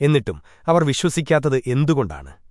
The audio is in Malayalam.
എന്നിട്ടും അവർ വിശ്വസിക്കാത്തത് എന്തുകൊണ്ടാണ്?